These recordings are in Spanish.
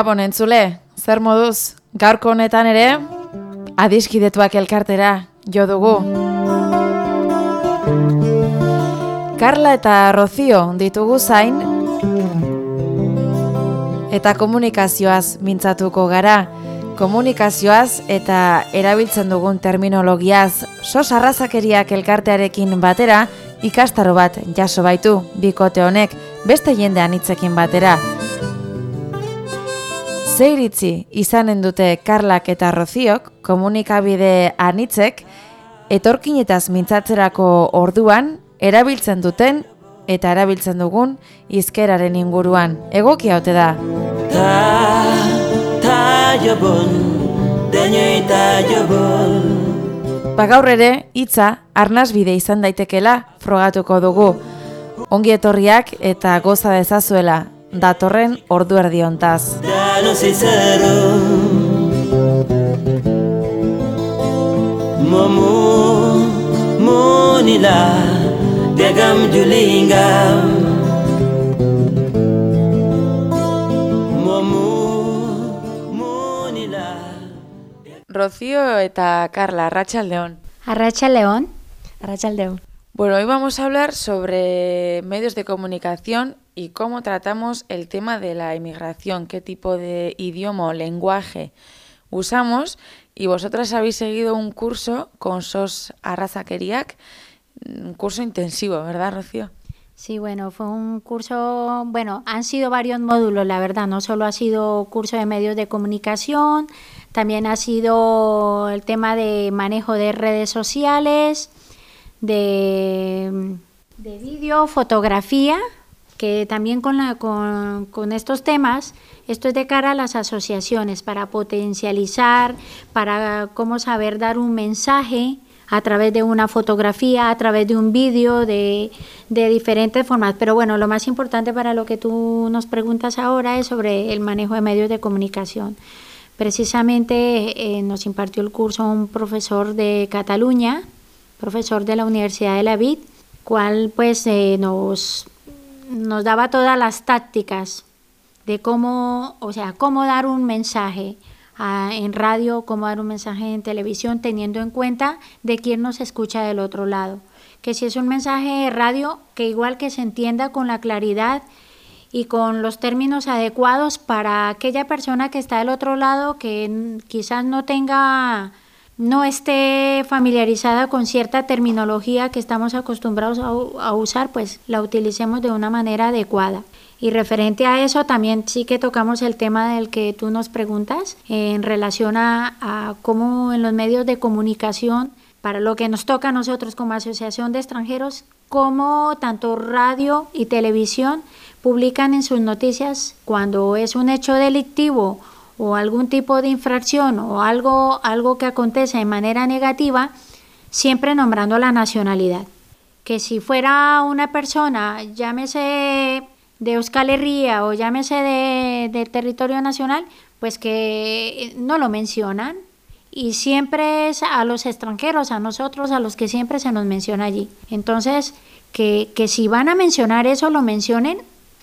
Gabon entzule, zer moduz, gaurko honetan ere, adiskidetuak elkartera, jo dugu. Karla eta Rozio ditugu zain, eta komunikazioaz mintzatuko gara. Komunikazioaz eta erabiltzen dugun terminologiaz, sos arrazakeriak elkartearekin batera, ikastaro bat jaso baitu, bikote honek, beste jendean hitzekin batera. Zeiritzi izanen dute Karlak eta Roziok, komunikabide anitzek, etorkinetaz mintzatzerako orduan, erabiltzen duten eta erabiltzen dugun izkeraren inguruan. Egokia ote da. Ta, ta jobon, Ba gaur ere, hitza arnaz bide izan daitekela frogatuko dugu. Ongi etorriak eta goza dezazuela datorren ordu erdiontaz. Momo, monila, degam julingam. Rocío eta Carla, Arratxaldeon. Arratxaldeon. Arratxaldeon. Bueno, hoy vamos a hablar sobre medios de comunicación y cómo tratamos el tema de la inmigración, qué tipo de idioma o lenguaje usamos. Y vosotras habéis seguido un curso con SOS Arrazakeriak, un curso intensivo, ¿verdad, Rocío? Sí, bueno, fue un curso, bueno, han sido varios módulos, la verdad, no solo ha sido curso de medios de comunicación, también ha sido el tema de manejo de redes sociales, de, de vídeo, fotografía, que también con, con, con, estos temas, esto es de cara a las asociaciones, para potencializar, para cómo saber dar un mensaje a través de una fotografía, a través de un vídeo, de, de diferentes formas. Pero bueno, lo más importante para lo que tú nos preguntas ahora es sobre el manejo de medios de comunicación. Precisamente eh, nos impartió el curso un profesor de Cataluña, profesor de la Universidad de la Vid, cual pues eh, nos nos daba todas las tácticas de cómo, o sea, cómo dar un mensaje en radio, cómo dar un mensaje en televisión, teniendo en cuenta de quién nos escucha del otro lado. Que si es un mensaje de radio, que igual que se entienda con la claridad y con los términos adecuados para aquella persona que está del otro lado, que quizás no tenga no esté familiarizada con cierta terminología que estamos acostumbrados a, usar, pues la utilicemos de una manera adecuada. Y referente a eso, también sí que tocamos el tema del que tú nos preguntas en relación a, a cómo en los medios de comunicación, para lo que nos toca a nosotros como Asociación de Extranjeros, cómo tanto radio y televisión publican en sus noticias cuando es un hecho delictivo o algún tipo de infracción o algo, algo que acontece de manera negativa, siempre nombrando la nacionalidad. Que si fuera una persona, llámese de Euskal Herria o llámese de, del territorio nacional, pues que no lo mencionan. Y siempre es a los extranjeros, a nosotros, a los que siempre se nos menciona allí. Entonces, que, que si van a mencionar eso, lo mencionen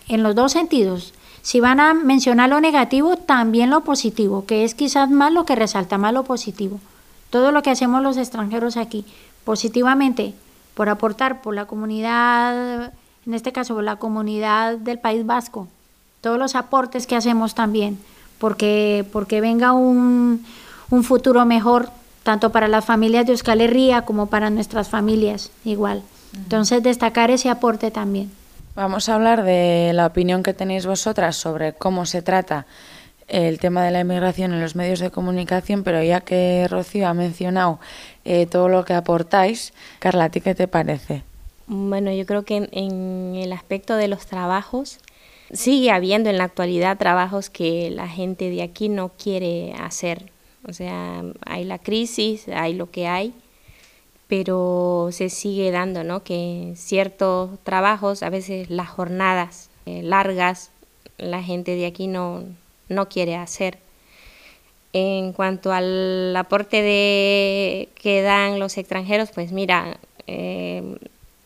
en los dos sentidos, si van a mencionar lo negativo, también lo positivo, que es quizás más lo que resalta más lo positivo. Todo lo que hacemos los extranjeros aquí, positivamente, por aportar por la comunidad, en este caso por la comunidad del País Vasco, todos los aportes que hacemos también, porque, porque venga un, un futuro mejor, tanto para las familias de Euskal Herria como para nuestras familias, igual. Entonces, destacar ese aporte también. Vamos a hablar de la opinión que tenéis vosotras sobre cómo se trata el tema de la inmigración en los medios de comunicación, pero ya que Rocío ha mencionado eh, todo lo que aportáis, Carla, ¿a ti qué te parece? Bueno, yo creo que en, el aspecto de los trabajos, sigue habiendo en la actualidad trabajos que la gente de aquí no quiere hacer. O sea, hay la crisis, hay lo que hay, pero se sigue dando, ¿no? Que ciertos trabajos, a veces las jornadas eh, largas, la gente de aquí no, no quiere hacer. En cuanto al aporte de, que dan los extranjeros, pues mira, eh,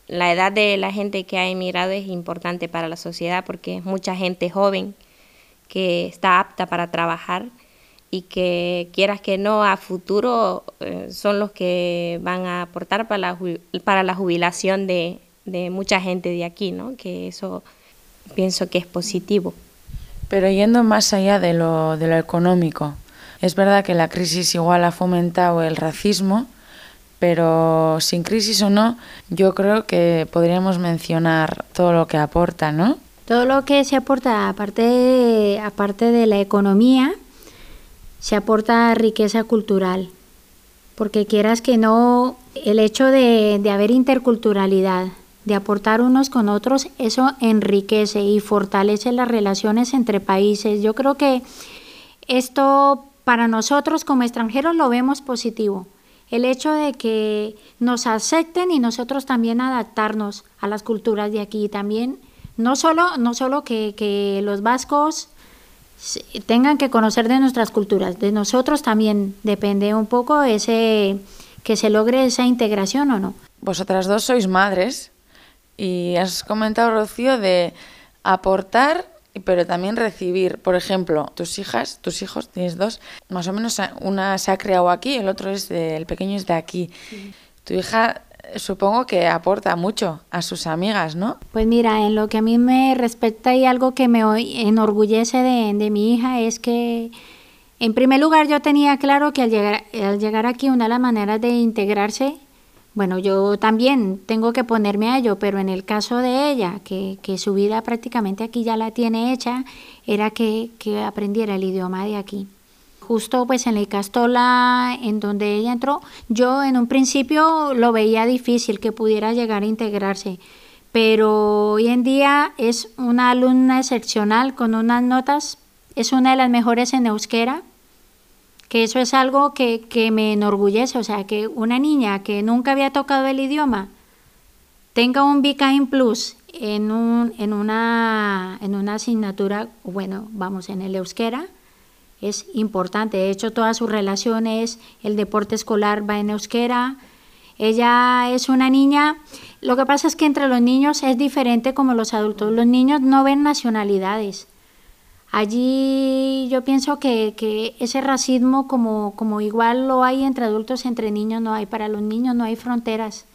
la edad de la gente que ha emigrado es importante para la sociedad porque es mucha gente joven que está apta para trabajar y que quieras que no a futuro eh, son los que van a aportar para la, para la jubilación de, de mucha gente de aquí, ¿no? Que eso pienso que es positivo. Pero yendo más allá de lo, de lo económico, es verdad que la crisis igual ha fomentado el racismo, pero sin crisis o no, yo creo que podríamos mencionar todo lo que aporta, ¿no? Todo lo que se aporta, aparte, aparte de la economía, se aporta riqueza cultural, porque quieras que no, el hecho de, de haber interculturalidad, de aportar unos con otros, eso enriquece y fortalece las relaciones entre países. Yo creo que esto para nosotros como extranjeros lo vemos positivo. El hecho de que nos acepten y nosotros también adaptarnos a las culturas de aquí. También, no solo, no solo que, que los vascos tengan que conocer de nuestras culturas, de nosotros también depende un poco ese que se logre esa integración o no. Vosotras dos sois madres y has comentado, Rocío, de aportar, pero también recibir. Por ejemplo, tus hijas, tus hijos, tienes dos, más o menos una se ha creado aquí, el otro es de, el pequeño es de aquí. Tu hija supongo que aporta mucho a sus amigas, ¿no? Pues mira, en lo que a mí me respecta y algo que me enorgullece de, de mi hija es que, en primer lugar, yo tenía claro que al llegar, al llegar aquí una de las maneras de integrarse bueno, yo también tengo que ponerme a ello, pero en el caso de ella, que, que su vida prácticamente aquí ya la tiene hecha, era que, que aprendiera el idioma de aquí. Justo pues en la Castola, en donde ella entró, yo en un principio lo veía difícil que pudiera llegar a integrarse, pero hoy en día es una alumna excepcional con unas notas, es una de las mejores en euskera, que eso es algo que, que me enorgullece, o sea, que una niña que nunca había tocado el idioma tenga un BKIN Plus en, un, en, una, en una asignatura, bueno, vamos, en el euskera, es importante. De hecho, todas sus relaciones, el deporte escolar va en euskera. Ella es una niña, lo que pasa es que entre los niños es diferente como los adultos. Los niños no ven nacionalidades. Allí yo pienso que, que ese racismo, como, como igual lo hay entre adultos, entre niños no hay. Para los niños no hay fronteras.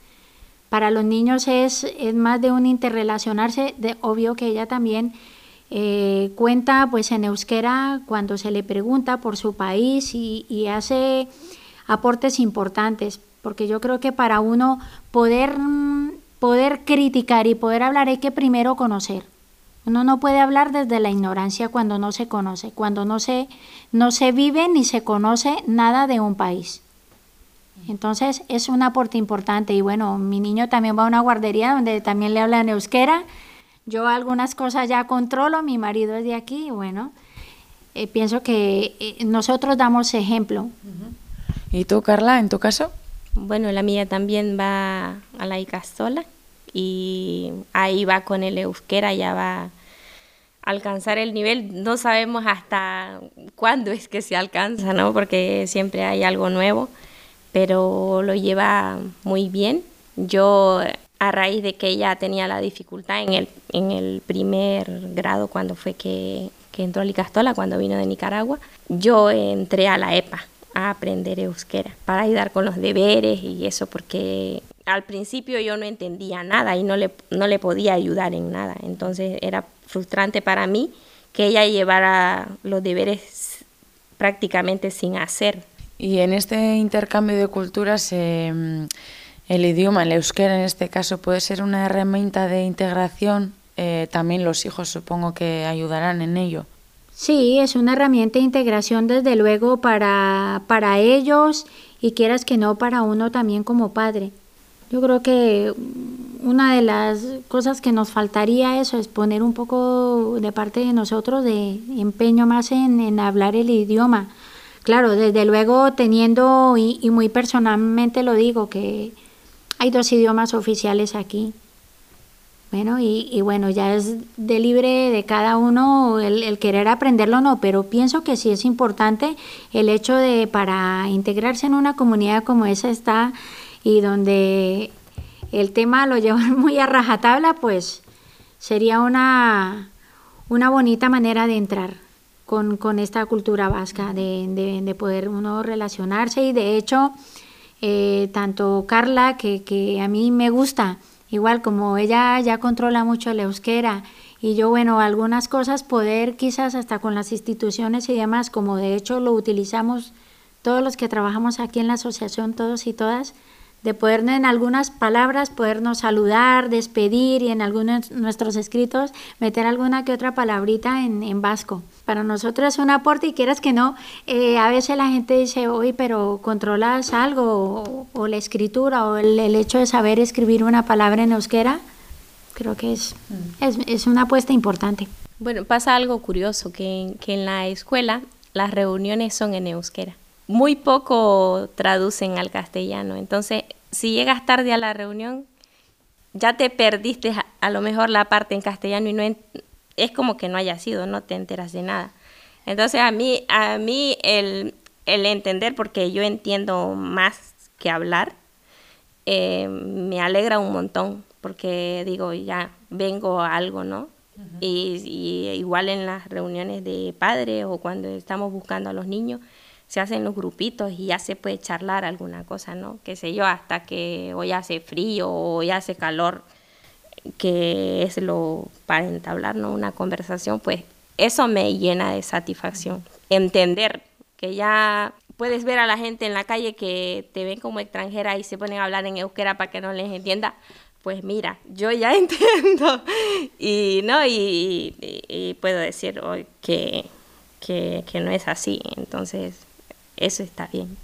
Para los niños es, es más de un interrelacionarse. De, obvio que ella también eh, cuenta pues en euskera cuando se le pregunta por su país y, y hace aportes importantes. Porque yo creo que para uno poder, poder criticar y poder hablar hay que primero conocer. Uno no puede hablar desde la ignorancia cuando no se conoce, cuando no se, no se vive ni se conoce nada de un país. Entonces es un aporte importante y bueno, mi niño también va a una guardería donde también le hablan euskera. Yo algunas cosas ya controlo, mi marido es de aquí y bueno, eh, pienso que eh, nosotros damos ejemplo. ¿Y tú, Carla, en tu caso? Bueno, la mía también va a la Icastola y ahí va con el euskera, ya va alcanzar el nivel. No sabemos hasta cuándo es que se alcanza, ¿no? Porque siempre hay algo nuevo, pero lo lleva muy bien. Yo, a raíz de que ella tenía la dificultad en el, en el primer grado, cuando fue que, que entró a Licastola, cuando vino de Nicaragua, yo entré a la EPA a aprender euskera para ayudar con los deberes y eso porque al principio yo no entendía nada y no le, no le podía ayudar en nada. Entonces era frustrante para mí que ella llevara los deberes prácticamente sin hacer. Y en este intercambio de culturas, eh, el idioma, el euskera en este caso, puede ser una herramienta de integración. Eh, también los hijos supongo que ayudarán en ello. Sí, es una herramienta de integración desde luego para, para ellos y quieras que no para uno también como padre. Yo creo que una de las cosas que nos faltaría eso es poner un poco de parte de nosotros de empeño más en, en hablar el idioma. Claro, desde luego teniendo, y, y, muy personalmente lo digo, que hay dos idiomas oficiales aquí. Bueno, y, y bueno, ya es de libre de cada uno el, querer aprenderlo o no, pero pienso que sí es importante el hecho de para integrarse en una comunidad como esa está y donde el tema lo llevan muy a rajatabla, pues sería una, una bonita manera de entrar. con, con esta cultura vasca, de, de, poder uno relacionarse y de hecho, eh, tanto Carla, que, que a mí me gusta, igual como ella ya controla mucho el euskera, y yo, bueno, algunas cosas poder quizás hasta con las instituciones y demás, como de hecho lo utilizamos todos los que trabajamos aquí en la asociación, todos y todas, de poder en algunas palabras podernos saludar, despedir y en algunos nuestros escritos meter alguna que otra palabrita en, en vasco. Para nosotros es un aporte y quieras que no, eh, a veces la gente dice, oye, pero controlas algo o, la escritura o el, el, hecho de saber escribir una palabra en euskera, creo que es, mm. es, es, una apuesta importante. Bueno, pasa algo curioso, que, que en la escuela las reuniones son en euskera muy poco traducen al castellano. Entonces, si llegas tarde a la reunión, ya te perdiste a, lo mejor la parte en castellano y no es como que no haya sido, no te enteras de nada. Entonces, a mí, a mí el, entender, porque yo entiendo más que hablar, eh, me alegra un montón, porque digo, ya vengo a algo, ¿no? y, y, igual en las reuniones de padres o cuando estamos buscando a los niños, se hacen los grupitos y ya se puede charlar alguna cosa, ¿no? Qué sé yo, hasta que hoy hace frío o hoy hace calor, que es lo para entablar ¿no? una conversación, pues eso me llena de satisfacción. Entender que ya puedes ver a la gente en la calle que te ven como extranjera y se ponen a hablar en euskera para que no les entienda, pues mira, yo ya entiendo y no y, puedo decir hoy que, que, que no es así. Entonces, eso está bien.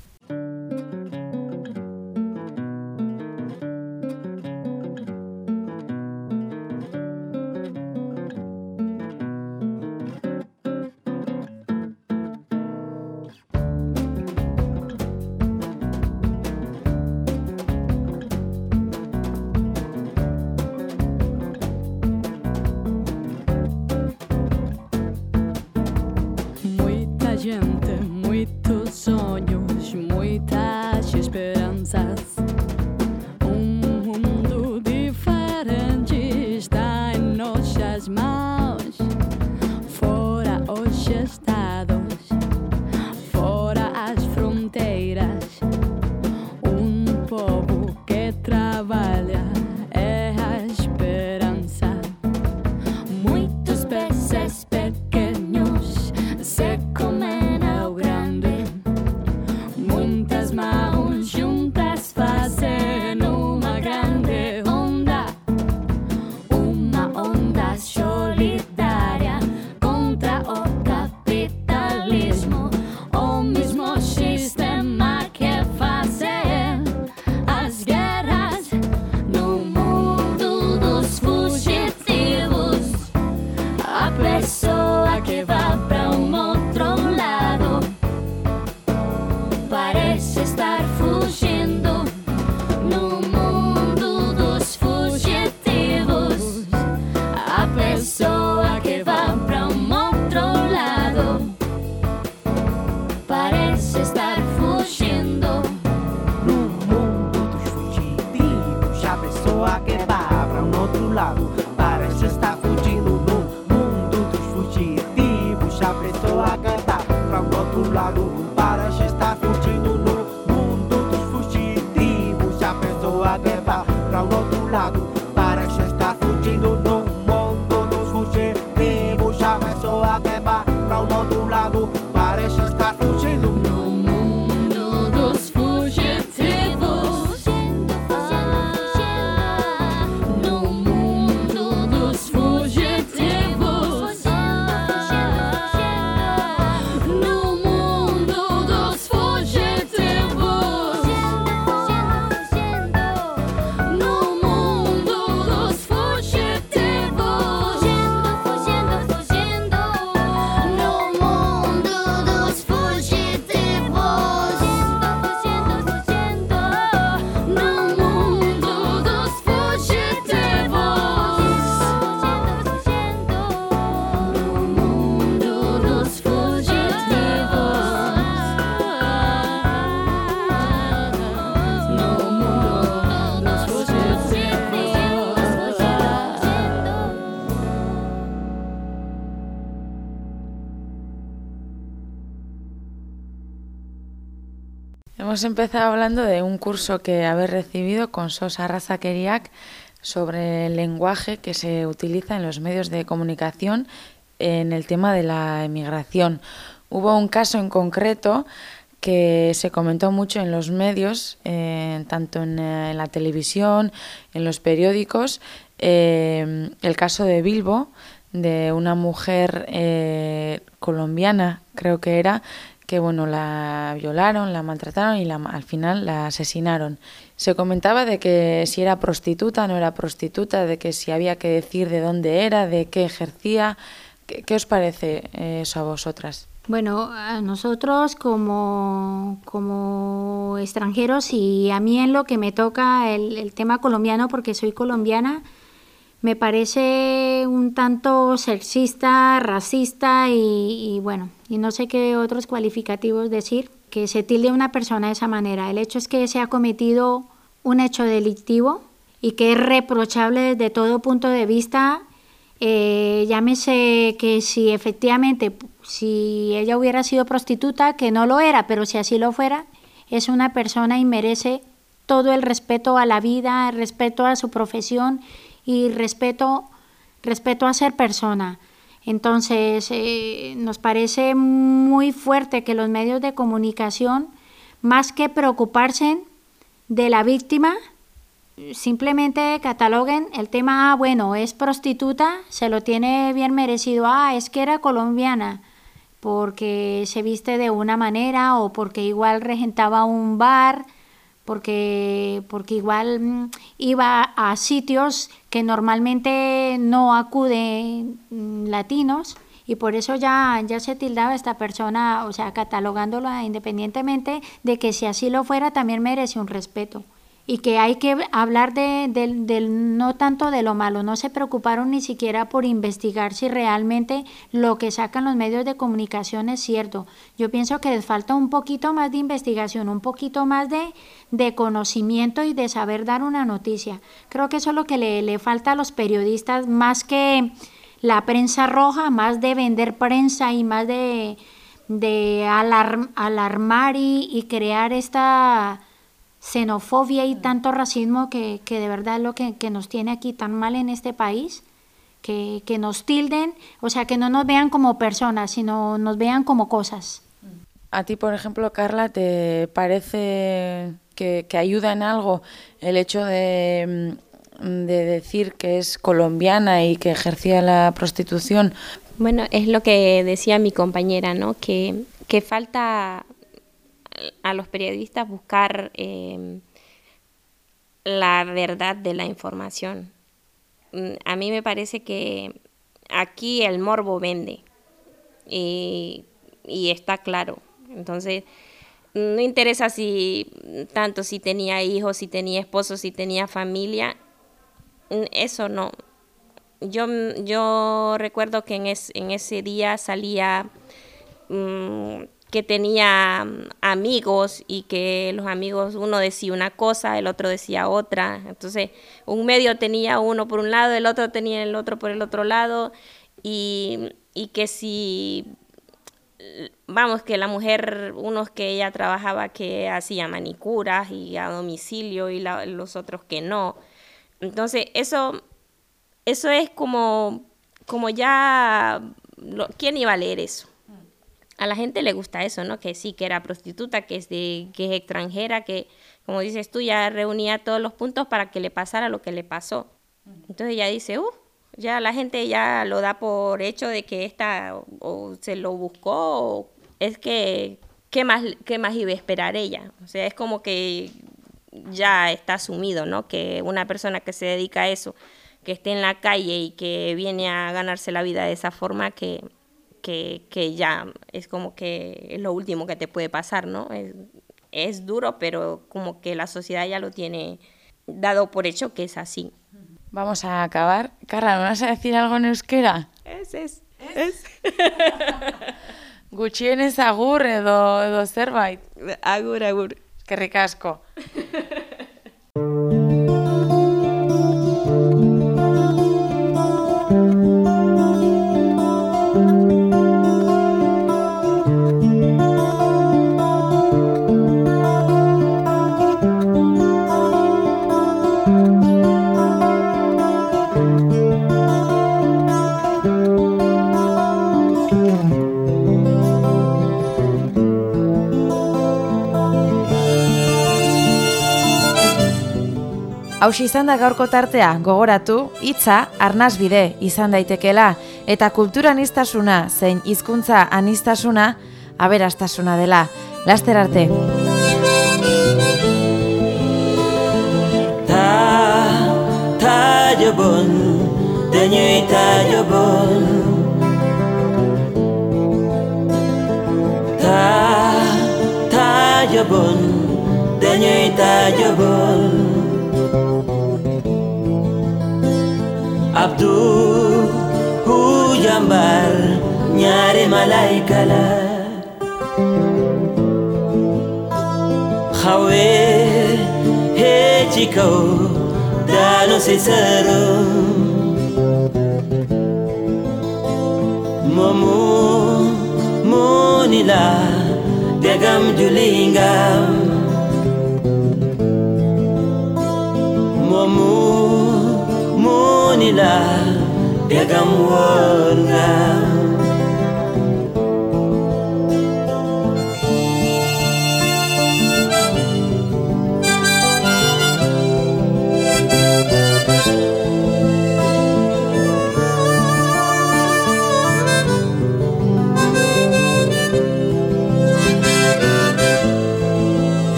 Hemos empezado hablando de un curso que habéis recibido con Sosa Razakeriak sobre el lenguaje que se utiliza en los medios de comunicación en el tema de la emigración. Hubo un caso en concreto que se comentó mucho en los medios, eh, tanto en, en, la televisión, en los periódicos, eh, el caso de Bilbo, de una mujer eh, colombiana, creo que era, que bueno, la violaron, la maltrataron y la, al final la asesinaron. Se comentaba de que si era prostituta, no era prostituta, de que si había que decir de dónde era, de qué ejercía. ¿Qué, qué os parece eso a vosotras? Bueno, a nosotros como, como extranjeros y a mí en lo que me toca el, el tema colombiano, porque soy colombiana, me parece un tanto sexista, racista y, bueno, y no sé qué otros cualificativos decir, que se tilde a una persona de esa manera. El hecho es que se ha cometido un hecho delictivo y que es reprochable desde todo punto de vista. Eh, llámese que si efectivamente, si ella hubiera sido prostituta, que no lo era, pero si así lo fuera, es una persona y merece todo el respeto a la vida, el respeto a su profesión y respeto, respeto a ser persona. Entonces, eh, nos parece muy fuerte que los medios de comunicación, más que preocuparse de la víctima, simplemente cataloguen el tema, ah, bueno, es prostituta, se lo tiene bien merecido, ah, es que era colombiana, porque se viste de una manera o porque igual regentaba un bar, porque, porque igual mm, iba a sitios que normalmente no acuden mm, latinos y por eso ya, ya se tildaba esta persona, o sea, catalogándola independientemente de que si así lo fuera también merece un respeto y que hay que hablar de, de, de, no tanto de lo malo, no se preocuparon ni siquiera por investigar si realmente lo que sacan los medios de comunicación es cierto. Yo pienso que les falta un poquito más de investigación, un poquito más de, de conocimiento y de saber dar una noticia. Creo que eso es lo que le, le falta a los periodistas, más que la prensa roja, más de vender prensa y más de, de alarm, alarmar y, y crear esta xenofobia y tanto racismo que, que de verdad es lo que, que, nos tiene aquí tan mal en este país, que, que, nos tilden, o sea, que no nos vean como personas, sino nos vean como cosas. A ti, por ejemplo, Carla, ¿te parece que, que ayuda en algo el hecho de, de decir que es colombiana y que ejercía la prostitución? Bueno, es lo que decía mi compañera, ¿no? Que, que falta a los periodistas buscar eh, la verdad de la información. Mm, a mí me parece que aquí el morbo vende y, y está claro. Entonces, no interesa si tanto si tenía hijos, si tenía esposo, si tenía familia, mm, eso no. Yo, yo recuerdo que en, es, en ese día salía mmm, que tenía mm, amigos y que los amigos, uno decía una cosa, el otro decía otra. Entonces, un medio tenía uno por un lado, el otro tenía el otro por el otro lado. Y, y que si, vamos, que la mujer, unos que ella trabajaba que hacía manicuras y a domicilio y la, los otros que no. Entonces, eso, eso es como, como ya, ¿quién iba a leer eso? A la gente le gusta eso, ¿no? Que sí, que era prostituta, que es, de, que es extranjera, que, como dices tú, ya reunía todos los puntos para que le pasara lo que le pasó. Entonces ya dice, uff, ya la gente ya lo da por hecho de que esta o, se lo buscó, o es que, ¿qué más, ¿qué más iba a esperar ella? O sea, es como que ya está asumido, ¿no? Que una persona que se dedica a eso, que esté en la calle y que viene a ganarse la vida de esa forma, que que, que, ya es como que es lo último que te puede pasar, ¿no? Es, es, duro, pero como que la sociedad ya lo tiene dado por hecho que es así. Vamos a acabar. Carla, ¿me vas a decir algo en euskera? Es, es, es. Gutxienez agur edo, edo zerbait? Agur, agur. Que ricasco. Haus izan da gaurko tartea, gogoratu, hitza arnaz bide izan daitekela, eta kultura anistasuna zein hizkuntza anistasuna aberastasuna dela. Laster arte. Ta, ta jobon, denyui ta jobon. Ta, ta jobon, denyui ta jobon. Abdu hu jambar nyari malaika la. Khawe he chiko dano se sero Momu monila degam julingam Momu monila degam wongam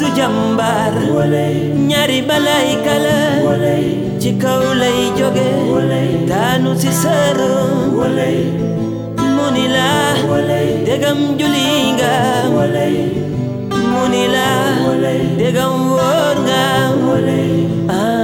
du jàmbaar ñaari balay kala. Ci kaw lay joge. Tanu si sërë mu degam julinga, nga degam wóor nga ah.